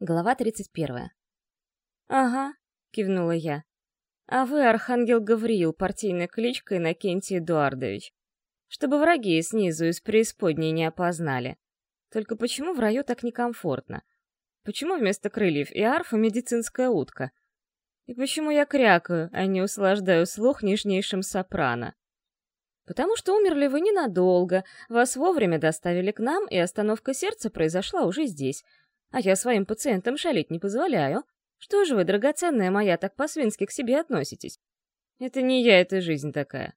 Глава 31. «Ага», — кивнула я. «А вы, Архангел Гавриил, партийной кличкой Иннокентий Эдуардович. Чтобы враги снизу из преисподней не опознали. Только почему в раю так некомфортно? Почему вместо крыльев и арфа медицинская утка? И почему я крякаю, а не услаждаю слух нежнейшим сопрано? Потому что умерли вы ненадолго, вас вовремя доставили к нам, и остановка сердца произошла уже здесь — а я своим пациентам шалить не позволяю. Что же вы, драгоценная моя, так по-свински к себе относитесь? Это не я, это жизнь такая.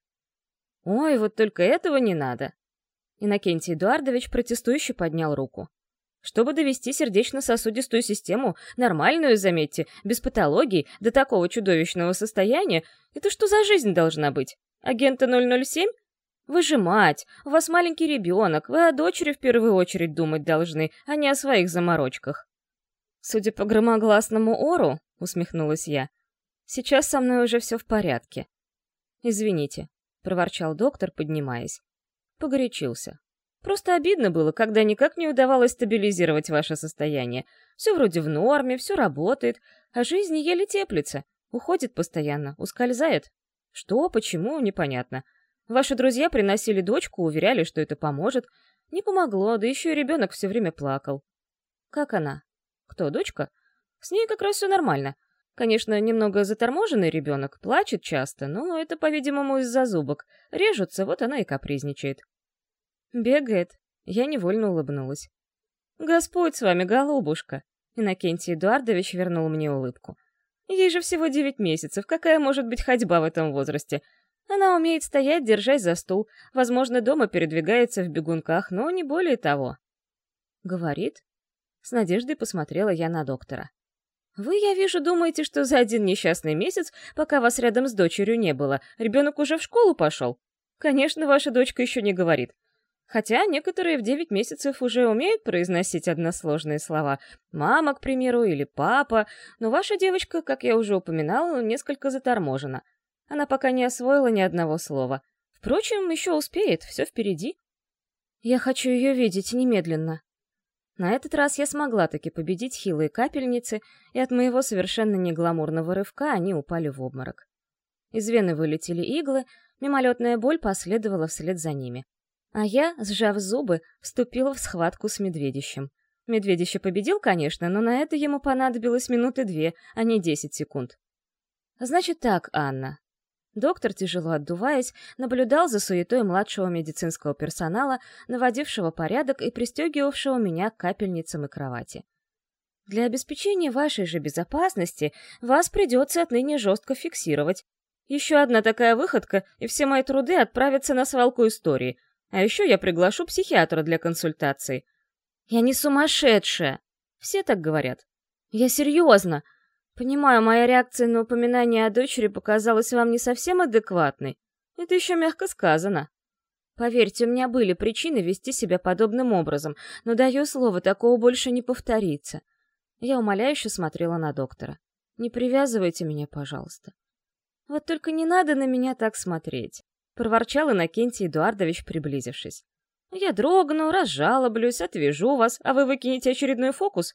Ой, вот только этого не надо. Иннокентий Эдуардович протестующе поднял руку. Чтобы довести сердечно-сосудистую систему, нормальную, заметьте, без патологий, до такого чудовищного состояния, это что за жизнь должна быть? Агента 007? Вы же мать, у вас маленький ребенок, вы о дочери в первую очередь думать должны, а не о своих заморочках. Судя по громогласному ору, усмехнулась я, сейчас со мной уже все в порядке. Извините, проворчал доктор, поднимаясь. Погорячился. Просто обидно было, когда никак не удавалось стабилизировать ваше состояние. Все вроде в норме, все работает, а жизнь еле теплится, уходит постоянно, ускользает. Что, почему, непонятно. Ваши друзья приносили дочку, уверяли, что это поможет. Не помогло, да еще и ребенок все время плакал. Как она? Кто, дочка? С ней как раз все нормально. Конечно, немного заторможенный ребенок, плачет часто, но это, по-видимому, из-за зубок. Режутся, вот она и капризничает. Бегает. Я невольно улыбнулась. «Господь с вами, голубушка!» Иннокентий Эдуардович вернул мне улыбку. «Ей же всего девять месяцев, какая может быть ходьба в этом возрасте? Она умеет стоять, держась за стул, возможно, дома передвигается в бегунках, но не более того. Говорит. С надеждой посмотрела я на доктора. Вы, я вижу, думаете, что за один несчастный месяц, пока вас рядом с дочерью не было, ребенок уже в школу пошел? Конечно, ваша дочка еще не говорит. Хотя некоторые в девять месяцев уже умеют произносить односложные слова. Мама, к примеру, или папа. Но ваша девочка, как я уже упоминала, несколько заторможена. Она пока не освоила ни одного слова. Впрочем, еще успеет, все впереди. Я хочу ее видеть немедленно. На этот раз я смогла таки победить хилые капельницы, и от моего совершенно негламурного рывка они упали в обморок. Из вены вылетели иглы, мимолетная боль последовала вслед за ними. А я, сжав зубы, вступила в схватку с медведищем. Медведище победил, конечно, но на это ему понадобилось минуты две, а не десять секунд. «Значит так, Анна, Доктор, тяжело отдуваясь, наблюдал за суетой младшего медицинского персонала, наводившего порядок и пристегивавшего меня к капельницам и кровати. Для обеспечения вашей же безопасности вас придется отныне жестко фиксировать. Еще одна такая выходка, и все мои труды отправятся на свалку истории. А еще я приглашу психиатра для консультации. Я не сумасшедшая. Все так говорят. Я серьезно. Понимаю, моя реакция на упоминание о дочери показалась вам не совсем адекватной. Это еще мягко сказано. Поверьте, у меня были причины вести себя подобным образом, но даю слово, такого больше не повторится. Я умоляюще смотрела на доктора. Не привязывайте меня, пожалуйста. Вот только не надо на меня так смотреть, проворчал Иннокентий Эдуардович, приблизившись. Я дрогну, разжалоблюсь, отвяжу вас, а вы выкинете очередной фокус?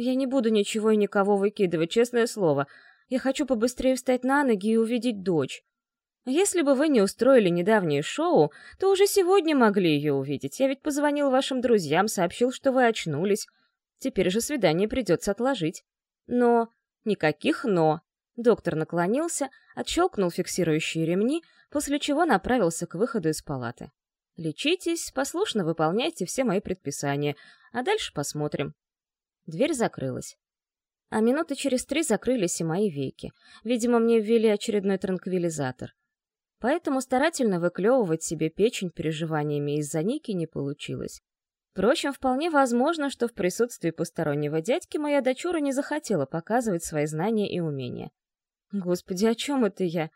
Я не буду ничего и никого выкидывать, честное слово. Я хочу побыстрее встать на ноги и увидеть дочь. Если бы вы не устроили недавнее шоу, то уже сегодня могли ее увидеть. Я ведь позвонил вашим друзьям, сообщил, что вы очнулись. Теперь же свидание придется отложить. Но... Никаких «но». Доктор наклонился, отщелкнул фиксирующие ремни, после чего направился к выходу из палаты. «Лечитесь, послушно выполняйте все мои предписания, а дальше посмотрим. Дверь закрылась. А минуты через три закрылись и мои веки. Видимо, мне ввели очередной транквилизатор. Поэтому старательно выклевывать себе печень переживаниями из-за Ники не получилось. Впрочем, вполне возможно, что в присутствии постороннего дядьки моя дочура не захотела показывать свои знания и умения. Господи, о чем это я?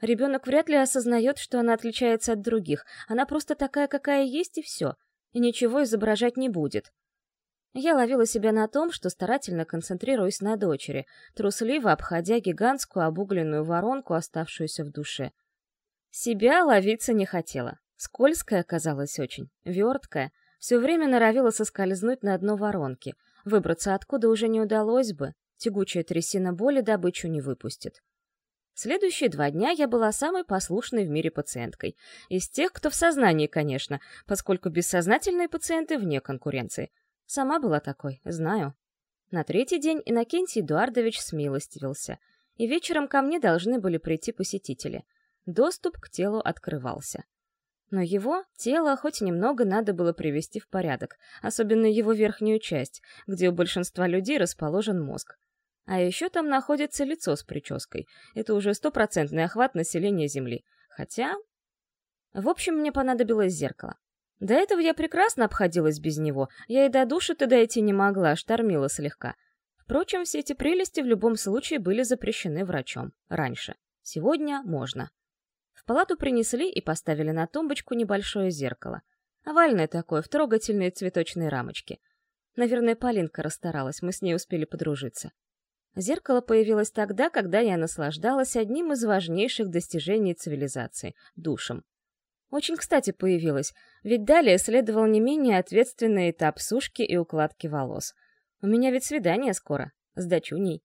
Ребенок вряд ли осознает, что она отличается от других. Она просто такая, какая есть, и все. И ничего изображать не будет. Я ловила себя на том, что старательно концентрируюсь на дочери, трусливо обходя гигантскую обугленную воронку, оставшуюся в душе. Себя ловиться не хотела. Скользкая оказалась очень, верткая, все время норовила соскользнуть на дно воронки, выбраться откуда уже не удалось бы, тягучая трясина боли добычу не выпустит. Следующие два дня я была самой послушной в мире пациенткой. Из тех, кто в сознании, конечно, поскольку бессознательные пациенты вне конкуренции. Сама была такой, знаю. На третий день Иннокентий Эдуардович смилостивился, и вечером ко мне должны были прийти посетители. Доступ к телу открывался. Но его, тело, хоть немного надо было привести в порядок, особенно его верхнюю часть, где у большинства людей расположен мозг. А еще там находится лицо с прической. Это уже стопроцентный охват населения Земли. Хотя... В общем, мне понадобилось зеркало. До этого я прекрасно обходилась без него. Я и до души-то дойти не могла, штормила слегка. Впрочем, все эти прелести в любом случае были запрещены врачом. Раньше. Сегодня можно. В палату принесли и поставили на тумбочку небольшое зеркало. Овальное такое, в трогательной цветочной рамочке. Наверное, Полинка расстаралась, мы с ней успели подружиться. Зеркало появилось тогда, когда я наслаждалась одним из важнейших достижений цивилизации — душем. Очень кстати появилось, ведь далее следовал не менее ответственный этап сушки и укладки волос. У меня ведь свидание скоро, с дочуней.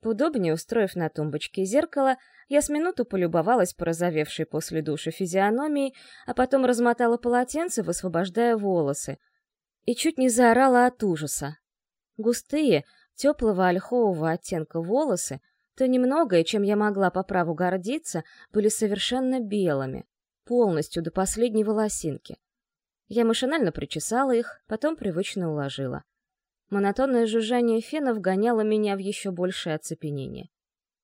Поудобнее устроив на тумбочке зеркало, я с минуту полюбовалась порозовевшей после душа физиономией, а потом размотала полотенце, высвобождая волосы. И чуть не заорала от ужаса. Густые, теплого ольхового оттенка волосы, то немногое, чем я могла по праву гордиться, были совершенно белыми, полностью до последней волосинки. Я машинально причесала их, потом привычно уложила. Монотонное жужжание фена вгоняло меня в еще большее оцепенение.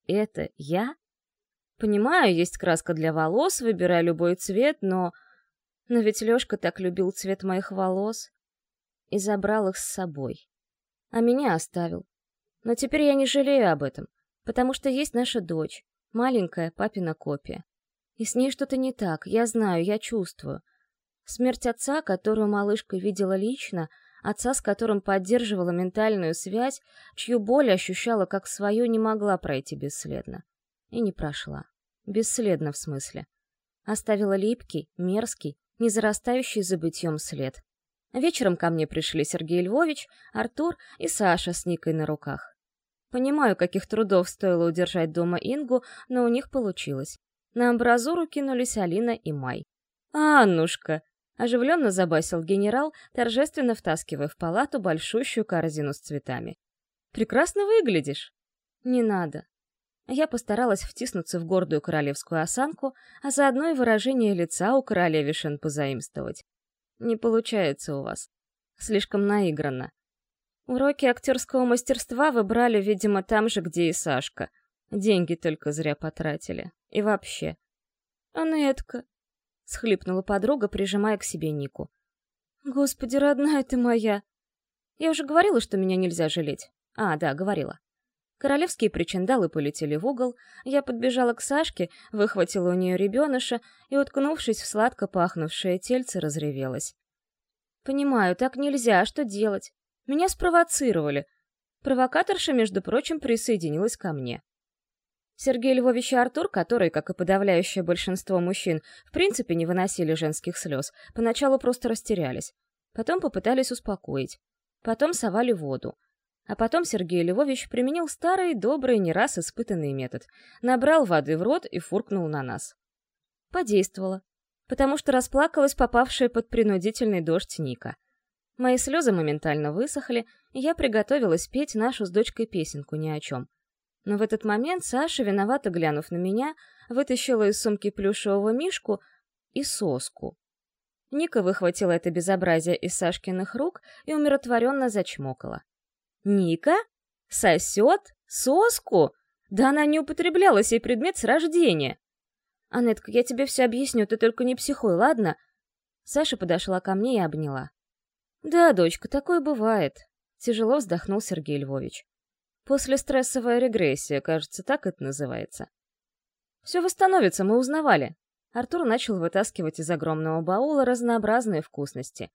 Это я? Понимаю, есть краска для волос, выбирай любой цвет, но... Но ведь Лёшка так любил цвет моих волос и забрал их с собой а меня оставил. Но теперь я не жалею об этом, потому что есть наша дочь, маленькая папина копия. И с ней что-то не так, я знаю, я чувствую. Смерть отца, которую малышка видела лично, отца, с которым поддерживала ментальную связь, чью боль ощущала как свою, не могла пройти бесследно. И не прошла. Бесследно в смысле. Оставила липкий, мерзкий, не зарастающий забытьем след. Вечером ко мне пришли Сергей Львович, Артур и Саша с Никой на руках. Понимаю, каких трудов стоило удержать дома Ингу, но у них получилось. На амбразуру кинулись Алина и Май. «Аннушка!» — оживленно забасил генерал, торжественно втаскивая в палату большущую корзину с цветами. «Прекрасно выглядишь!» «Не надо!» Я постаралась втиснуться в гордую королевскую осанку, а заодно и выражение лица у королевишен позаимствовать. Не получается у вас. Слишком наигранно. Уроки актерского мастерства вы брали, видимо, там же, где и Сашка. Деньги только зря потратили. И вообще. «Анетка», — схлипнула подруга, прижимая к себе Нику. «Господи, родная ты моя!» Я уже говорила, что меня нельзя жалеть. А, да, говорила. Королевские причиндалы полетели в угол, я подбежала к Сашке, выхватила у нее ребеныша и, уткнувшись в сладко пахнувшее тельце, разревелась. «Понимаю, так нельзя, а что делать? Меня спровоцировали. Провокаторша, между прочим, присоединилась ко мне. Сергей Львович и Артур, которые, как и подавляющее большинство мужчин, в принципе не выносили женских слез, поначалу просто растерялись. Потом попытались успокоить. Потом совали воду. А потом Сергей Львович применил старый, добрый, не раз испытанный метод. Набрал воды в рот и фуркнул на нас. Подействовало, потому что расплакалась попавшая под принудительный дождь Ника. Мои слезы моментально высохли, и я приготовилась петь нашу с дочкой песенку ни о чем. Но в этот момент Саша, виновато глянув на меня, вытащила из сумки плюшевого мишку и соску. Ника выхватила это безобразие из Сашкиных рук и умиротворенно зачмокала. Ника? Сосет? Соску? Да она не употребляла сей предмет с рождения. Анетка, я тебе все объясню, ты только не психуй, ладно? Саша подошла ко мне и обняла. Да, дочка, такое бывает. Тяжело вздохнул Сергей Львович. После стрессовая регрессия, кажется, так это называется. Все восстановится, мы узнавали. Артур начал вытаскивать из огромного баула разнообразные вкусности.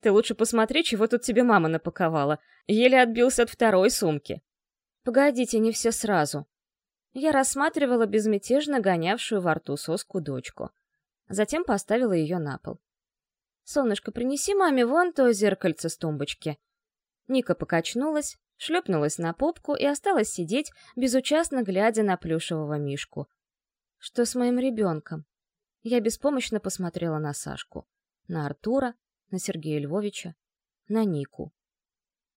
Ты лучше посмотри, чего тут тебе мама напаковала. Еле отбился от второй сумки. Погодите, не все сразу. Я рассматривала безмятежно гонявшую во рту соску дочку. Затем поставила ее на пол. «Солнышко, принеси маме вон то зеркальце с тумбочки». Ника покачнулась, шлепнулась на попку и осталась сидеть, безучастно глядя на плюшевого мишку. Что с моим ребенком? Я беспомощно посмотрела на Сашку, на Артура, на Сергея Львовича, на Нику.